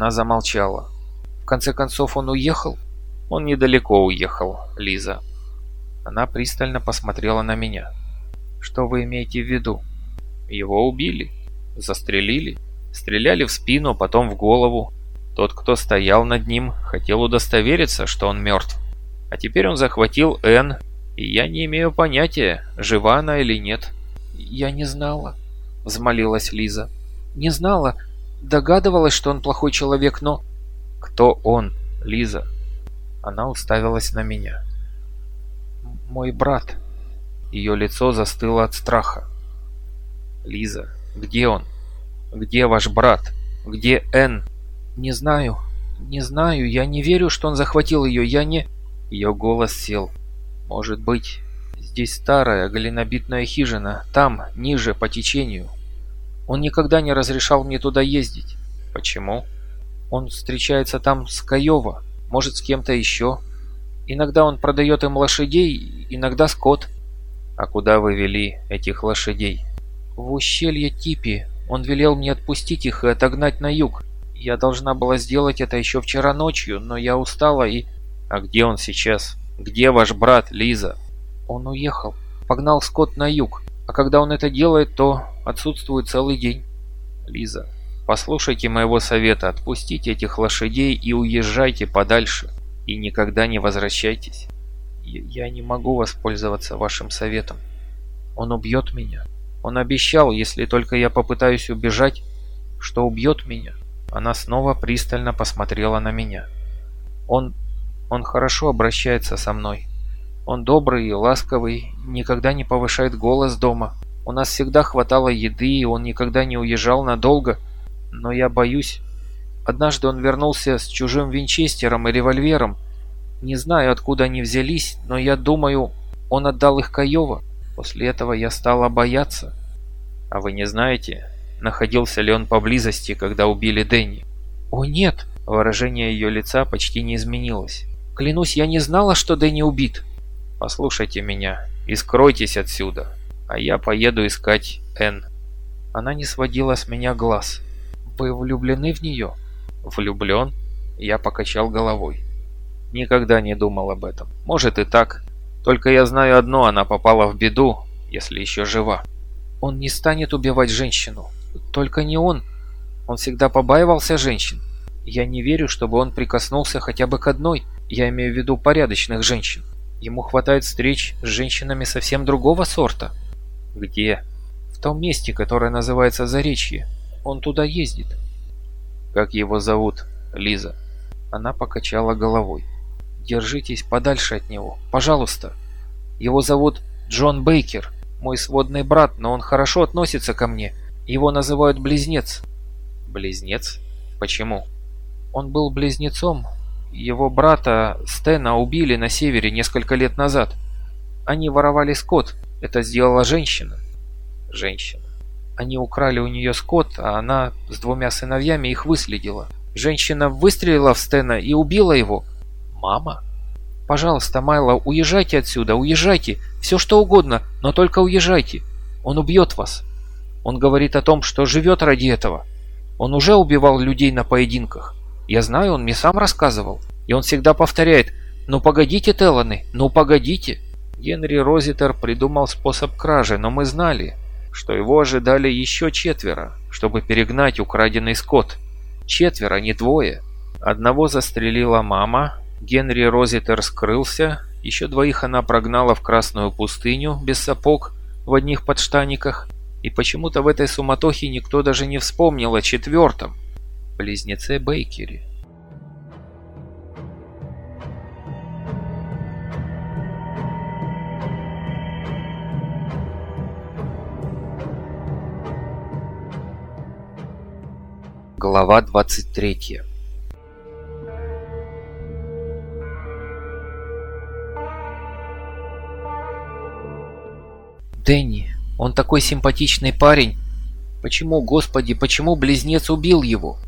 Она замолчала. В конце концов он уехал? Он недалеко уехал, Лиза. Она пристально посмотрела на меня. Что вы имеете в виду? Его убили. Застрелили. Стреляли в спину, потом в голову. Тот, кто стоял над ним, хотел удостовериться, что он мертв. А теперь он захватил Энн, и я не имею понятия, жива она или нет. «Я не знала», — взмолилась Лиза. «Не знала. Догадывалась, что он плохой человек, но...» «Кто он, Лиза?» Она уставилась на меня. «Мой брат». Ее лицо застыло от страха. «Лиза, где он? Где ваш брат? Где Энн?» «Не знаю. Не знаю. Я не верю, что он захватил ее. Я не...» Ее голос сел. «Может быть, здесь старая глинобитная хижина, там, ниже, по течению. Он никогда не разрешал мне туда ездить. Почему? Он встречается там с Каева, может, с кем-то еще. Иногда он продает им лошадей, иногда скот. А куда вы вели этих лошадей? В ущелье Типи. Он велел мне отпустить их и отогнать на юг. Я должна была сделать это еще вчера ночью, но я устала и... А где он сейчас? Где ваш брат, Лиза? Он уехал. Погнал скот на юг. А когда он это делает, то отсутствует целый день. Лиза, послушайте моего совета, отпустите этих лошадей и уезжайте подальше. И никогда не возвращайтесь. Я не могу воспользоваться вашим советом. Он убьет меня. Он обещал, если только я попытаюсь убежать, что убьет меня. Она снова пристально посмотрела на меня. Он... он хорошо обращается со мной. Он добрый и ласковый, никогда не повышает голос дома. У нас всегда хватало еды, и он никогда не уезжал надолго. Но я боюсь. Однажды он вернулся с чужим винчестером и револьвером. Не знаю, откуда они взялись, но я думаю, он отдал их Каева. После этого я стала бояться. А вы не знаете, находился ли он поблизости, когда убили Дэнни? О нет, выражение ее лица почти не изменилось. Клянусь, я не знала, что Дэнни убит. Послушайте меня и скройтесь отсюда, а я поеду искать Энн. Она не сводила с меня глаз. Вы влюблены в нее? Влюблен? Я покачал головой. Никогда не думал об этом. Может и так. Только я знаю одно, она попала в беду, если еще жива. Он не станет убивать женщину. Только не он. Он всегда побаивался женщин. Я не верю, чтобы он прикоснулся хотя бы к одной. Я имею в виду порядочных женщин. Ему хватает встреч с женщинами совсем другого сорта. Где? В том месте, которое называется Заречье. Он туда ездит. Как его зовут, Лиза? Она покачала головой. Держитесь подальше от него, пожалуйста. Его зовут Джон Бейкер, мой сводный брат, но он хорошо относится ко мне. Его называют Близнец. Близнец? Почему? Он был близнецом, его брата Стена убили на севере несколько лет назад. Они воровали скот. Это сделала женщина. Женщина. Они украли у нее скот, а она с двумя сыновьями их выследила. Женщина выстрелила в Стена и убила его. Мама? Пожалуйста, Майло, уезжайте отсюда, уезжайте. Все что угодно, но только уезжайте. Он убьет вас. Он говорит о том, что живет ради этого. Он уже убивал людей на поединках. Я знаю, он мне сам рассказывал. И он всегда повторяет «Ну погодите, Телланы, ну погодите». Генри Розитер придумал способ кражи, но мы знали, что его ожидали еще четверо, чтобы перегнать украденный скот. Четверо, не двое. Одного застрелила мама, Генри Розитер скрылся, еще двоих она прогнала в Красную пустыню без сапог в одних подштаниках, и почему-то в этой суматохе никто даже не вспомнил о четвертом, близнеце Бейкере. Глава 23 Дэнни, он такой симпатичный парень. Почему, господи, почему близнец убил его?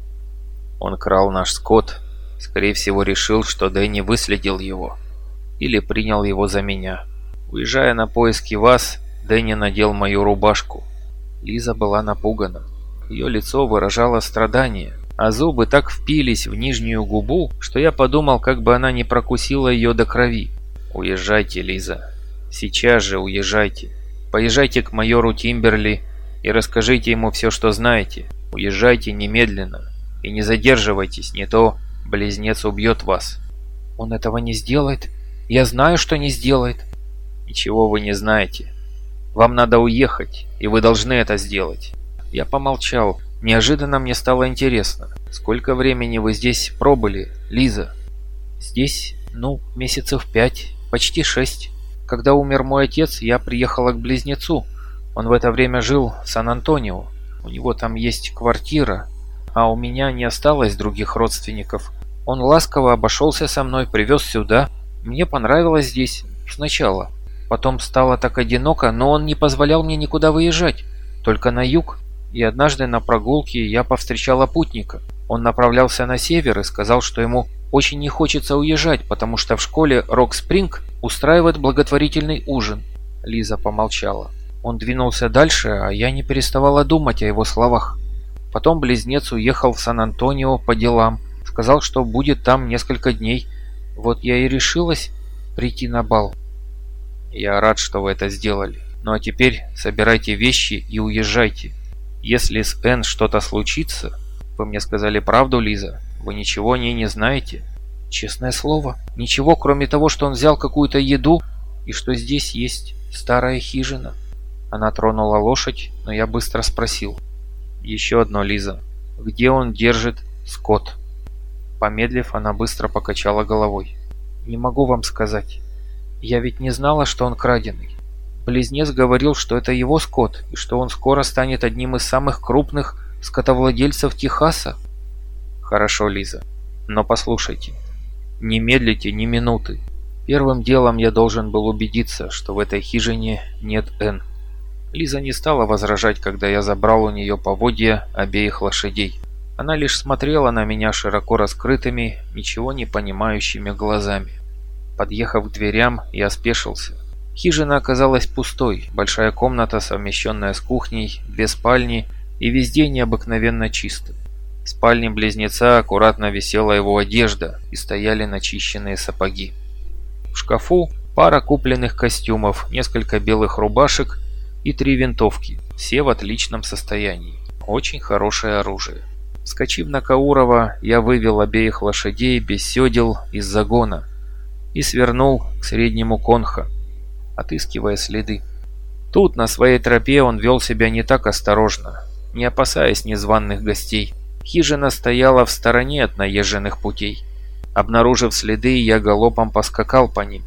Он крал наш скот. Скорее всего, решил, что Дэнни выследил его. Или принял его за меня. Уезжая на поиски вас, Дэнни надел мою рубашку. Лиза была напугана. Ее лицо выражало страдание. а зубы так впились в нижнюю губу, что я подумал, как бы она не прокусила ее до крови. «Уезжайте, Лиза. Сейчас же уезжайте. Поезжайте к майору Тимберли и расскажите ему все, что знаете. Уезжайте немедленно и не задерживайтесь, не то близнец убьет вас». «Он этого не сделает. Я знаю, что не сделает». «Ничего вы не знаете. Вам надо уехать, и вы должны это сделать». Я помолчал. Неожиданно мне стало интересно. Сколько времени вы здесь пробыли, Лиза? Здесь, ну, месяцев пять, почти шесть. Когда умер мой отец, я приехала к близнецу. Он в это время жил в Сан-Антонио. У него там есть квартира, а у меня не осталось других родственников. Он ласково обошелся со мной, привез сюда. Мне понравилось здесь сначала. Потом стало так одиноко, но он не позволял мне никуда выезжать. Только на юг. И однажды на прогулке я повстречала путника. Он направлялся на север и сказал, что ему очень не хочется уезжать, потому что в школе Рок-Спринг устраивает благотворительный ужин. Лиза помолчала. Он двинулся дальше, а я не переставала думать о его словах. Потом близнец уехал в Сан-Антонио по делам. Сказал, что будет там несколько дней. Вот я и решилась прийти на бал. Я рад, что вы это сделали. Ну а теперь собирайте вещи и уезжайте. Если с Энн что-то случится... Вы мне сказали правду, Лиза? Вы ничего о ней не знаете? Честное слово, ничего, кроме того, что он взял какую-то еду и что здесь есть старая хижина. Она тронула лошадь, но я быстро спросил. Еще одно, Лиза. Где он держит скот? Помедлив, она быстро покачала головой. Не могу вам сказать. Я ведь не знала, что он краденый. Близнец говорил, что это его скот, и что он скоро станет одним из самых крупных скотовладельцев Техаса. Хорошо, Лиза. Но послушайте, не медлите ни минуты. Первым делом я должен был убедиться, что в этой хижине нет Н. Лиза не стала возражать, когда я забрал у нее поводья обеих лошадей. Она лишь смотрела на меня широко раскрытыми, ничего не понимающими глазами. Подъехав к дверям, я спешился. Хижина оказалась пустой, большая комната, совмещенная с кухней, две спальни и везде необыкновенно чисто. В спальне близнеца аккуратно висела его одежда и стояли начищенные сапоги. В шкафу пара купленных костюмов, несколько белых рубашек и три винтовки, все в отличном состоянии. Очень хорошее оружие. Вскочив на Каурова, я вывел обеих лошадей без седел из загона и свернул к среднему конха, отыскивая следы. Тут, на своей тропе, он вел себя не так осторожно, не опасаясь незваных гостей. Хижина стояла в стороне от наезженных путей. Обнаружив следы, я галопом поскакал по ним.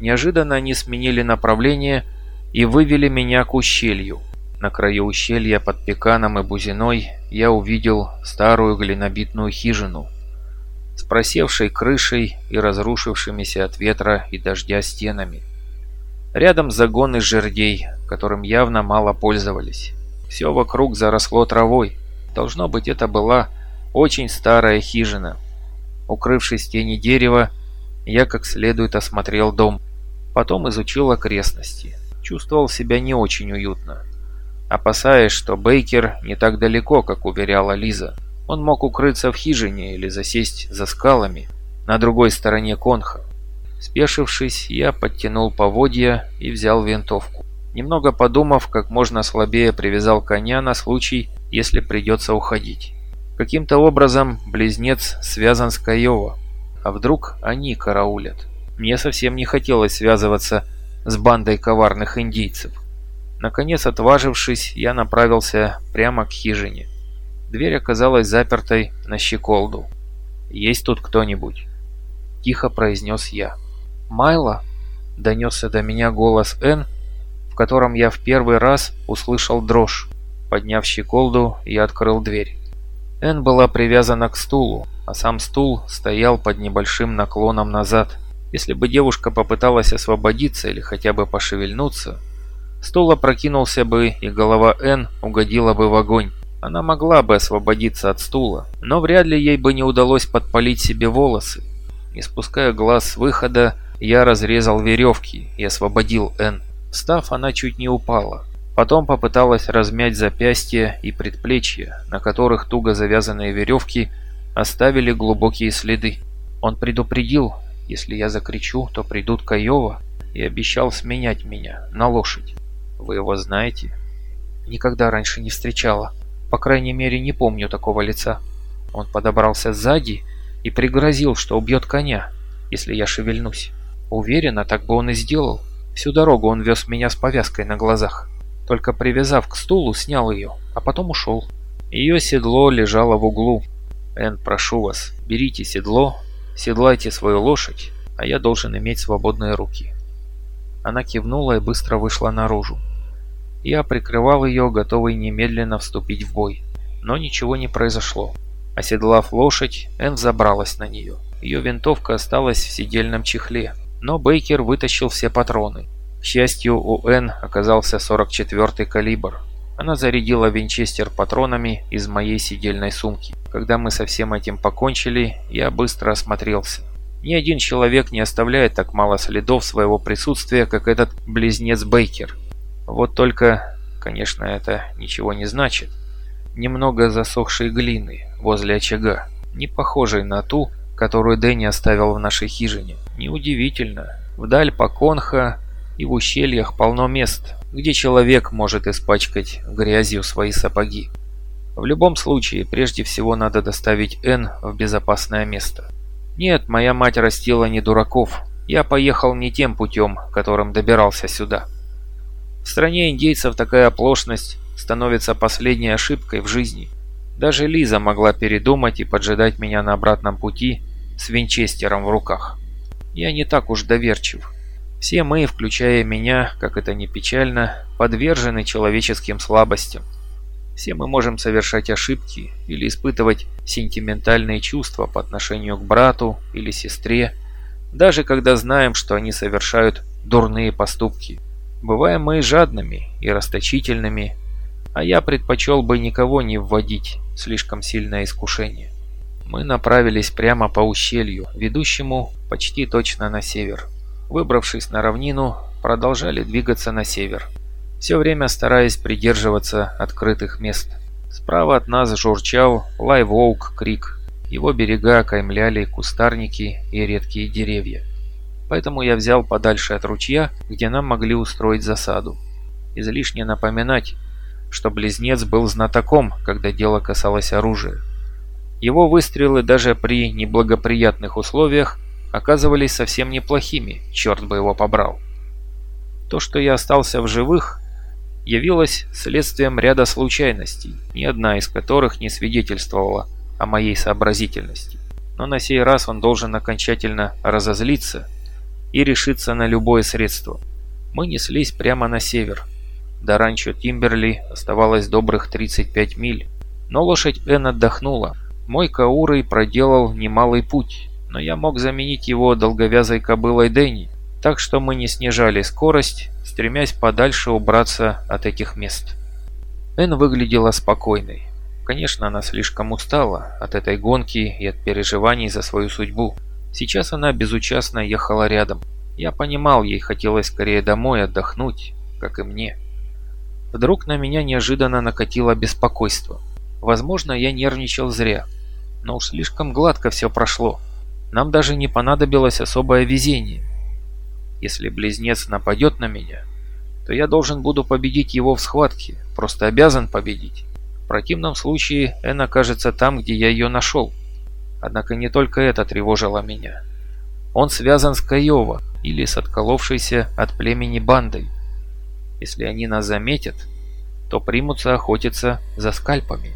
Неожиданно они сменили направление и вывели меня к ущелью. На краю ущелья под Пеканом и Бузиной я увидел старую глинобитную хижину с просевшей крышей и разрушившимися от ветра и дождя стенами. Рядом загон из жердей, которым явно мало пользовались. Все вокруг заросло травой. Должно быть, это была очень старая хижина. Укрывшись в тени дерева, я как следует осмотрел дом. Потом изучил окрестности. Чувствовал себя не очень уютно. Опасаясь, что Бейкер не так далеко, как уверяла Лиза. Он мог укрыться в хижине или засесть за скалами на другой стороне конха. Спешившись, я подтянул поводья и взял винтовку. Немного подумав, как можно слабее привязал коня на случай, если придется уходить. Каким-то образом близнец связан с Каева. А вдруг они караулят? Мне совсем не хотелось связываться с бандой коварных индийцев. Наконец, отважившись, я направился прямо к хижине. Дверь оказалась запертой на щеколду. «Есть тут кто-нибудь?» Тихо произнес я. Майла?» – донесся до меня голос Н, в котором я в первый раз услышал дрожь. Подняв щеколду, я открыл дверь. Н была привязана к стулу, а сам стул стоял под небольшим наклоном назад. Если бы девушка попыталась освободиться или хотя бы пошевельнуться, стул опрокинулся бы, и голова Н угодила бы в огонь. Она могла бы освободиться от стула, но вряд ли ей бы не удалось подпалить себе волосы. Не спуская глаз с выхода, я разрезал веревки и освободил Энн. Встав, она чуть не упала. Потом попыталась размять запястья и предплечья, на которых туго завязанные веревки оставили глубокие следы. Он предупредил, если я закричу, то придут Каева, и обещал сменять меня на лошадь. Вы его знаете? Никогда раньше не встречала. По крайней мере, не помню такого лица. Он подобрался сзади и пригрозил, что убьет коня, если я шевельнусь. Уверена, так бы он и сделал. Всю дорогу он вез меня с повязкой на глазах. Только привязав к стулу, снял ее, а потом ушел. Ее седло лежало в углу. Эн, прошу вас, берите седло, седлайте свою лошадь, а я должен иметь свободные руки. Она кивнула и быстро вышла наружу. Я прикрывал ее, готовый немедленно вступить в бой. Но ничего не произошло. Оседлав лошадь, Энн забралась на нее. Ее винтовка осталась в сидельном чехле, но Бейкер вытащил все патроны. К счастью, у Энн оказался 44-й калибр. Она зарядила винчестер патронами из моей сидельной сумки. Когда мы со всем этим покончили, я быстро осмотрелся. Ни один человек не оставляет так мало следов своего присутствия, как этот близнец Бейкер. Вот только, конечно, это ничего не значит. Немного засохшей глины возле очага, не похожей на ту, которую Дэнни оставил в нашей хижине. Неудивительно. Вдаль по Конха и в ущельях полно мест, где человек может испачкать грязью свои сапоги. В любом случае, прежде всего надо доставить Н в безопасное место. Нет, моя мать растила не дураков. Я поехал не тем путем, которым добирался сюда. В стране индейцев такая оплошность становится последней ошибкой в жизни. Даже Лиза могла передумать и поджидать меня на обратном пути с винчестером в руках. Я не так уж доверчив. Все мы, включая меня, как это ни печально, подвержены человеческим слабостям. Все мы можем совершать ошибки или испытывать сентиментальные чувства по отношению к брату или сестре, даже когда знаем, что они совершают дурные поступки. Бываем мы жадными, и расточительными, а я предпочел бы никого не вводить, слишком сильное искушение. Мы направились прямо по ущелью, ведущему почти точно на север. Выбравшись на равнину, продолжали двигаться на север, все время стараясь придерживаться открытых мест. Справа от нас журчал Лайвоук крик. Его берега окаймляли кустарники и редкие деревья. Поэтому я взял подальше от ручья, где нам могли устроить засаду. Излишне напоминать, что близнец был знатоком, когда дело касалось оружия. Его выстрелы даже при неблагоприятных условиях оказывались совсем неплохими, черт бы его побрал. То, что я остался в живых, явилось следствием ряда случайностей, ни одна из которых не свидетельствовала о моей сообразительности. Но на сей раз он должен окончательно разозлиться и решиться на любое средство. Мы неслись прямо на север. До ранчо Тимберли оставалось добрых 35 миль, но лошадь Эн отдохнула. Мой Каурой проделал немалый путь, но я мог заменить его долговязой кобылой Дэнни, так что мы не снижали скорость, стремясь подальше убраться от этих мест. Эн выглядела спокойной. Конечно, она слишком устала от этой гонки и от переживаний за свою судьбу. Сейчас она безучастно ехала рядом. Я понимал, ей хотелось скорее домой отдохнуть, как и мне. Вдруг на меня неожиданно накатило беспокойство. Возможно, я нервничал зря, но уж слишком гладко все прошло. Нам даже не понадобилось особое везение. Если близнец нападет на меня, то я должен буду победить его в схватке, просто обязан победить. В противном случае Эн окажется там, где я ее нашел. Однако не только это тревожило меня. Он связан с Каева или с отколовшейся от племени бандой. Если они нас заметят, то примутся охотиться за скальпами.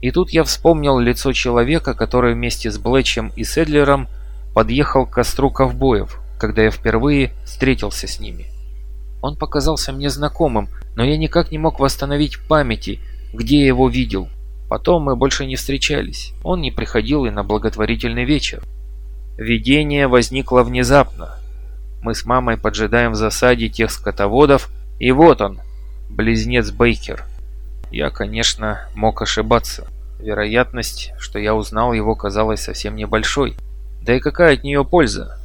И тут я вспомнил лицо человека, который вместе с Блэчем и Седлером подъехал к костру ковбоев, когда я впервые встретился с ними. Он показался мне знакомым, но я никак не мог восстановить памяти, где я его видел. Потом мы больше не встречались. Он не приходил и на благотворительный вечер. Видение возникло внезапно. Мы с мамой поджидаем в засаде тех скотоводов, и вот он, близнец Бейкер. Я, конечно, мог ошибаться. Вероятность, что я узнал его, казалась совсем небольшой. Да и какая от нее польза?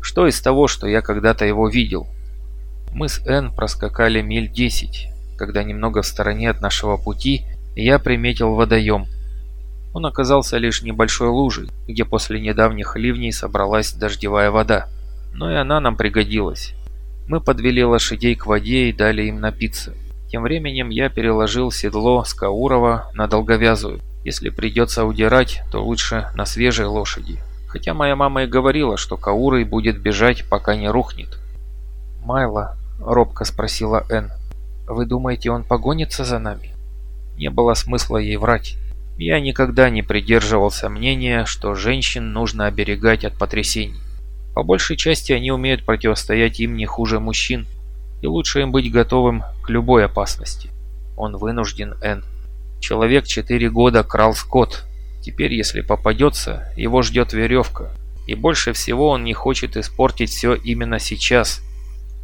Что из того, что я когда-то его видел? Мы с Энн проскакали миль 10. когда немного в стороне от нашего пути я приметил водоем. Он оказался лишь небольшой лужей, где после недавних ливней собралась дождевая вода. Но и она нам пригодилась. Мы подвели лошадей к воде и дали им напиться. Тем временем я переложил седло с Каурова на долговязую. Если придется удирать, то лучше на свежей лошади. Хотя моя мама и говорила, что Каурой будет бежать, пока не рухнет. «Майло», — робко спросила Энн, — «вы думаете, он погонится за нами?» Не было смысла ей врать. Я никогда не придерживался мнения, что женщин нужно оберегать от потрясений. По большей части они умеют противостоять им не хуже мужчин, и лучше им быть готовым к любой опасности. Он вынужден, Энн. Человек четыре года крал скот. Теперь, если попадется, его ждет веревка. И больше всего он не хочет испортить все именно сейчас,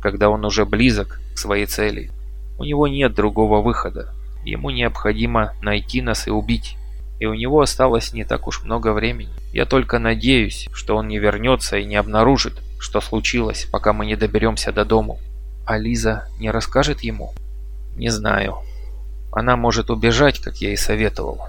когда он уже близок к своей цели. У него нет другого выхода. Ему необходимо найти нас и убить. И у него осталось не так уж много времени. Я только надеюсь, что он не вернется и не обнаружит, что случилось, пока мы не доберемся до дому. А Лиза не расскажет ему? Не знаю. Она может убежать, как я и советовал.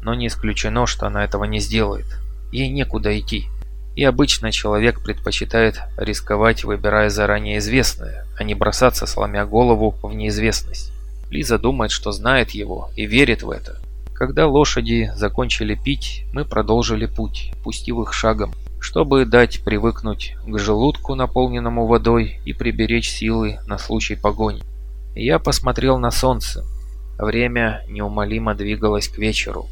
Но не исключено, что она этого не сделает. Ей некуда идти. И обычно человек предпочитает рисковать, выбирая заранее известное, а не бросаться, сломя голову в неизвестность. Лиза думает, что знает его и верит в это. Когда лошади закончили пить, мы продолжили путь, пустив их шагом, чтобы дать привыкнуть к желудку, наполненному водой, и приберечь силы на случай погони. Я посмотрел на солнце. Время неумолимо двигалось к вечеру.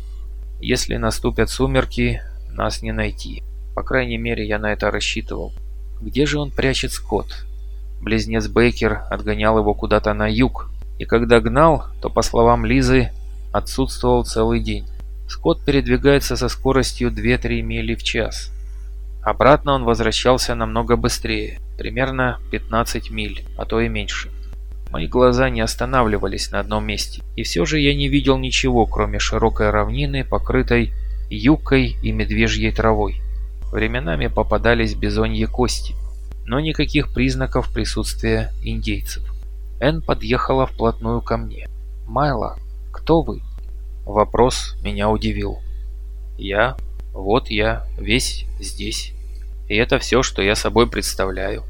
Если наступят сумерки, нас не найти. По крайней мере, я на это рассчитывал. Где же он прячет скот? Близнец Бейкер отгонял его куда-то на юг, и когда гнал, то, по словам Лизы, отсутствовал целый день. Скотт передвигается со скоростью 2-3 мили в час. Обратно он возвращался намного быстрее, примерно 15 миль, а то и меньше. Мои глаза не останавливались на одном месте, и все же я не видел ничего, кроме широкой равнины, покрытой юкой и медвежьей травой. Временами попадались бизоньи кости, но никаких признаков присутствия индейцев. Энн подъехала вплотную ко мне. «Майло, кто вы?» Вопрос меня удивил. «Я? Вот я, весь здесь. И это все, что я собой представляю.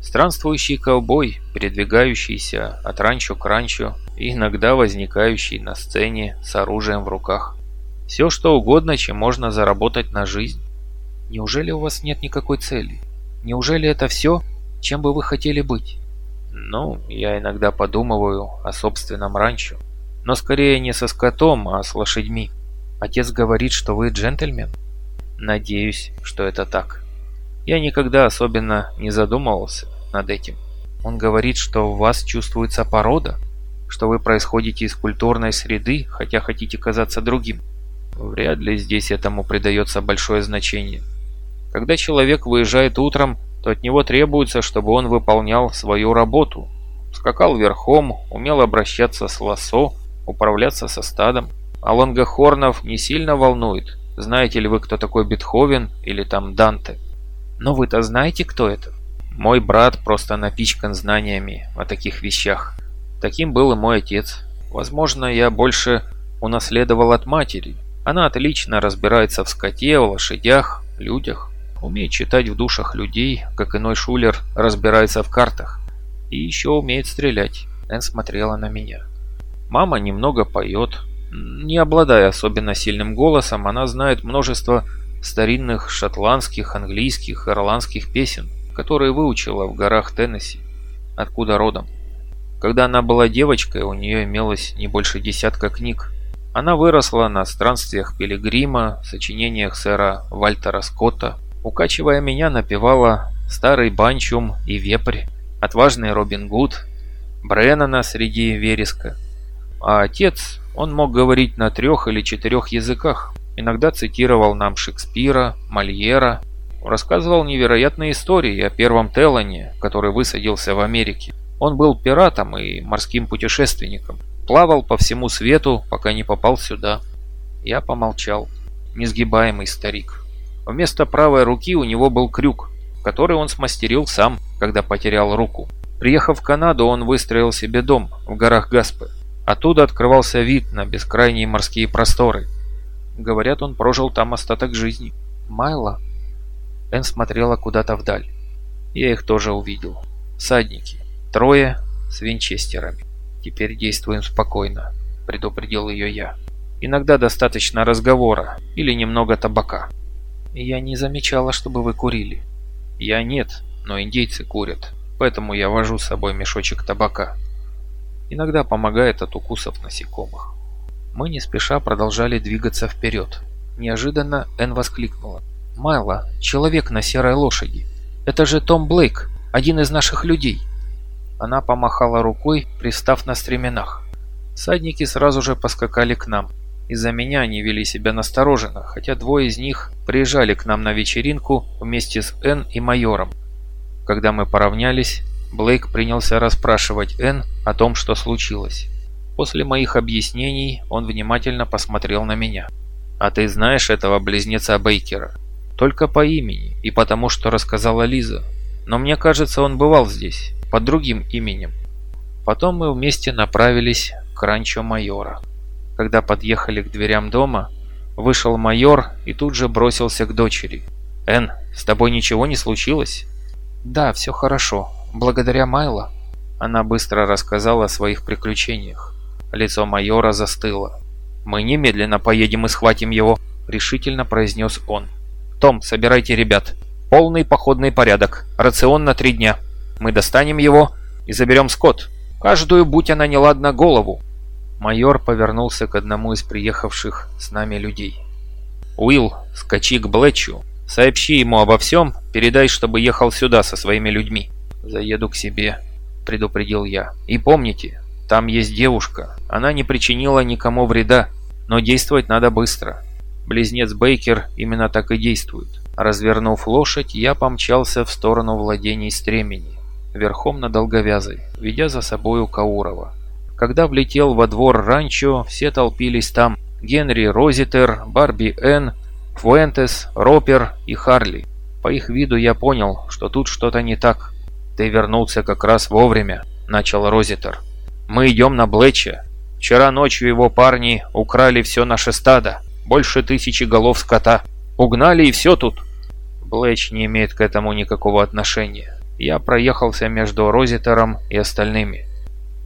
Странствующий ковбой, передвигающийся от ранчо к ранчо иногда возникающий на сцене с оружием в руках. Все что угодно, чем можно заработать на жизнь. Неужели у вас нет никакой цели? Неужели это все, чем бы вы хотели быть? Ну, я иногда подумываю о собственном ранчо. Но скорее не со скотом, а с лошадьми. Отец говорит, что вы джентльмен. Надеюсь, что это так. Я никогда особенно не задумывался над этим. Он говорит, что в вас чувствуется порода, что вы происходите из культурной среды, хотя хотите казаться другим. Вряд ли здесь этому придается большое значение. Когда человек выезжает утром, то от него требуется, чтобы он выполнял свою работу. Скакал верхом, умел обращаться с лосо, управляться со стадом. А лонгохорнов не сильно волнует, знаете ли вы, кто такой Бетховен или там Данте. Но вы-то знаете, кто это? Мой брат просто напичкан знаниями о таких вещах. Таким был и мой отец. Возможно, я больше унаследовал от матери. Она отлично разбирается в скоте, в лошадях, людях. Умеет читать в душах людей, как иной шулер разбирается в картах. И еще умеет стрелять. Энн смотрела на меня. Мама немного поет. Не обладая особенно сильным голосом, она знает множество старинных шотландских, английских, ирландских песен, которые выучила в горах Теннесси, откуда родом. Когда она была девочкой, у нее имелось не больше десятка книг. Она выросла на странствиях Пилигрима, сочинениях сэра Вальтера Скотта. Укачивая меня, напевала «Старый Банчум» и «Вепрь», «Отважный Робин Гуд», «Бреннана среди вереска», а отец, он мог говорить на трех или четырех языках. Иногда цитировал нам Шекспира, Мольера, рассказывал невероятные истории о первом Теллане, который высадился в Америке. Он был пиратом и морским путешественником. Плавал по всему свету, пока не попал сюда. Я помолчал. Несгибаемый старик. Вместо правой руки у него был крюк, который он смастерил сам, когда потерял руку. Приехав в Канаду, он выстроил себе дом в горах Гаспы. Оттуда открывался вид на бескрайние морские просторы. Говорят, он прожил там остаток жизни. Майло. Энн смотрела куда-то вдаль. Я их тоже увидел. Садники. Трое с винчестерами. Теперь действуем спокойно, предупредил ее я. Иногда достаточно разговора или немного табака. Я не замечала, чтобы вы курили. Я нет, но индейцы курят, поэтому я вожу с собой мешочек табака. Иногда помогает от укусов насекомых. Мы не спеша продолжали двигаться вперед. Неожиданно Энн воскликнула. «Майло, человек на серой лошади. Это же Том Блейк, один из наших людей». Она помахала рукой, пристав на стременах. Садники сразу же поскакали к нам. Из-за меня они вели себя настороженно, хотя двое из них приезжали к нам на вечеринку вместе с Энн и майором. Когда мы поравнялись, Блейк принялся расспрашивать Энн о том, что случилось. После моих объяснений он внимательно посмотрел на меня. «А ты знаешь этого близнеца Бейкера?» «Только по имени и потому, что рассказала Лиза. Но мне кажется, он бывал здесь, под другим именем». Потом мы вместе направились к ранчо майора. Когда подъехали к дверям дома, вышел майор и тут же бросился к дочери. «Энн, с тобой ничего не случилось?» «Да, все хорошо. Благодаря Майло». Она быстро рассказала о своих приключениях. Лицо майора застыло. «Мы немедленно поедем и схватим его», — решительно произнес он. «Том, собирайте ребят. Полный походный порядок. Рацион на три дня. Мы достанем его и заберем скот. Каждую, будь она неладна, голову. Майор повернулся к одному из приехавших с нами людей. «Уилл, скачи к Блетчу, сообщи ему обо всем, передай, чтобы ехал сюда со своими людьми». «Заеду к себе», — предупредил я. «И помните, там есть девушка, она не причинила никому вреда, но действовать надо быстро». Близнец Бейкер именно так и действует. Развернув лошадь, я помчался в сторону владений стремени, верхом на долговязой, ведя за собою Каурова. Когда влетел во двор ранчо, все толпились там. Генри Розитер, Барби Энн, Фуэнтес, Ропер и Харли. По их виду я понял, что тут что-то не так. «Ты вернулся как раз вовремя», — начал Розитер. «Мы идем на Блэча. Вчера ночью его парни украли все наше стадо, больше тысячи голов скота. Угнали и все тут». Блэч не имеет к этому никакого отношения. Я проехался между Розитером и остальными.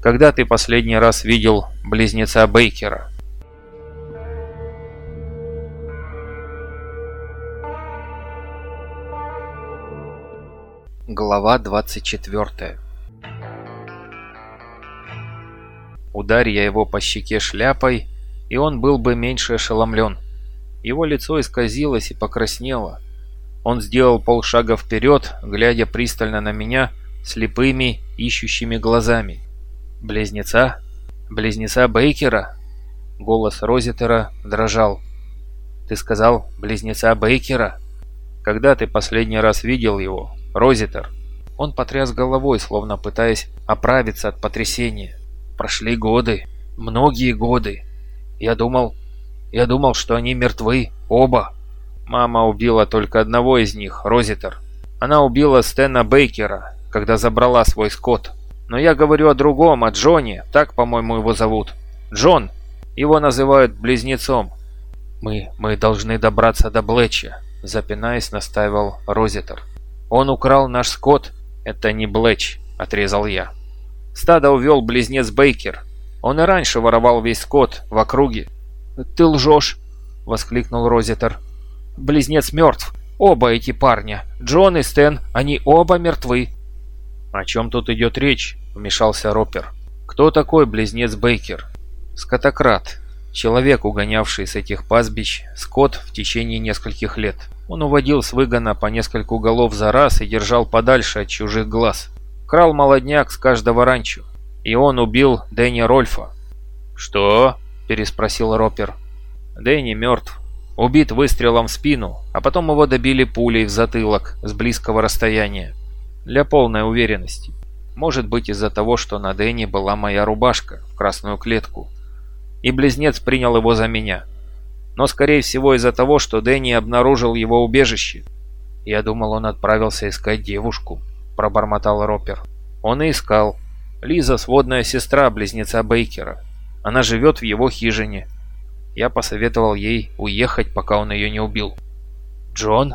Когда ты последний раз видел близнеца Бейкера? Глава 24 Ударь я его по щеке шляпой, и он был бы меньше ошеломлен. Его лицо исказилось и покраснело. Он сделал полшага вперед, глядя пристально на меня слепыми, ищущими глазами. «Близнеца? Близнеца Бейкера?» Голос Розитера дрожал. «Ты сказал, близнеца Бейкера? Когда ты последний раз видел его, Розитер?» Он потряс головой, словно пытаясь оправиться от потрясения. «Прошли годы, многие годы. Я думал, я думал, что они мертвы, оба. Мама убила только одного из них, Розитер. Она убила Стэна Бейкера, когда забрала свой скот. Но я говорю о другом, о Джоне, так, по-моему, его зовут. Джон. Его называют близнецом. Мы, мы должны добраться до Блэча, запинаясь, настаивал Розитер. Он украл наш скот. Это не Блэч, отрезал я. Стадо увел близнец Бейкер. Он и раньше воровал весь скот в округе. Ты лжешь, воскликнул Розитер. Близнец мертв. Оба эти парня, Джон и Стэн, они оба мертвы. «О чем тут идет речь?» – вмешался Ропер. «Кто такой близнец Бейкер?» «Скотократ. Человек, угонявший с этих пастбищ скот в течение нескольких лет. Он уводил с выгона по нескольку голов за раз и держал подальше от чужих глаз. Крал молодняк с каждого ранчо. И он убил Дэнни Рольфа». «Что?» – переспросил Ропер. «Дэнни мертв. Убит выстрелом в спину, а потом его добили пулей в затылок с близкого расстояния. Для полной уверенности. Может быть из-за того, что на Дэнни была моя рубашка в красную клетку. И близнец принял его за меня. Но скорее всего из-за того, что Дэнни обнаружил его убежище. Я думал, он отправился искать девушку, пробормотал Ропер. Он и искал. Лиза – сводная сестра близнеца Бейкера. Она живет в его хижине. Я посоветовал ей уехать, пока он ее не убил. «Джон?»